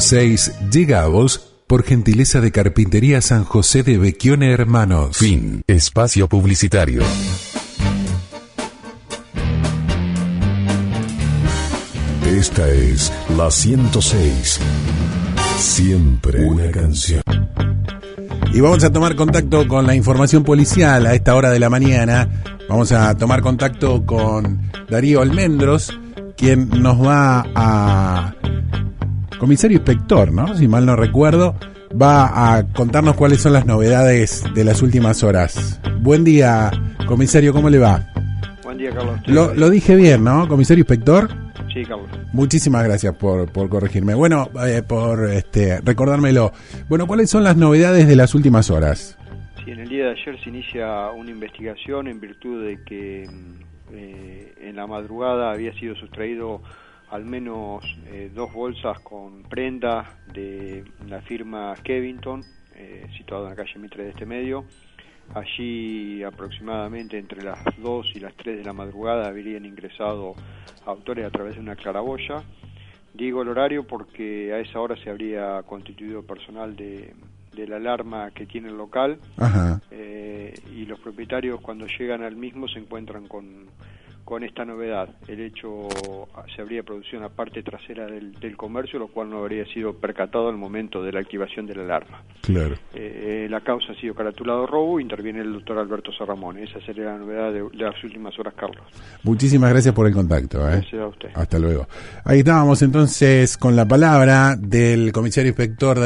106 llega a vos por gentileza de Carpintería San José de Bequione Hermanos. Fin. Espacio publicitario. Esta es la 106. Siempre una canción. Y vamos a tomar contacto con la información policial a esta hora de la mañana. Vamos a tomar contacto con Darío Almendros, quien nos va a... Comisario inspector, ¿no? Si mal no recuerdo, va a contarnos cuáles son las novedades de las últimas horas. Buen día, comisario, ¿cómo le va? Buen día, Carlos. Lo, lo dije bien, ¿no? Comisario inspector. Sí, Carlos. Muchísimas gracias por, por corregirme. Bueno, eh, por este, recordármelo. Bueno, ¿cuáles son las novedades de las últimas horas? Sí, en el día de ayer se inicia una investigación en virtud de que mm, eh, en la madrugada había sido sustraído al menos eh, dos bolsas con prenda de la firma Kevington, eh, situada en la calle Mitre de este medio. Allí aproximadamente entre las 2 y las 3 de la madrugada habrían ingresado autores a través de una claraboya. Digo el horario porque a esa hora se habría constituido personal de, de la alarma que tiene el local Ajá. Eh, y los propietarios cuando llegan al mismo se encuentran con, con esta novedad. El hecho se habría producido en la parte trasera del, del comercio, lo cual no habría sido percatado al momento de la activación de la alarma. Claro. Eh, la causa ha sido caratulado robo, interviene el doctor Alberto Serramón. Esa sería la novedad de, de las últimas horas, Carlos. Muchísimas gracias por el contacto. ¿eh? Gracias a usted. Hasta luego. Ahí estábamos entonces con la palabra del comisario inspector Darío.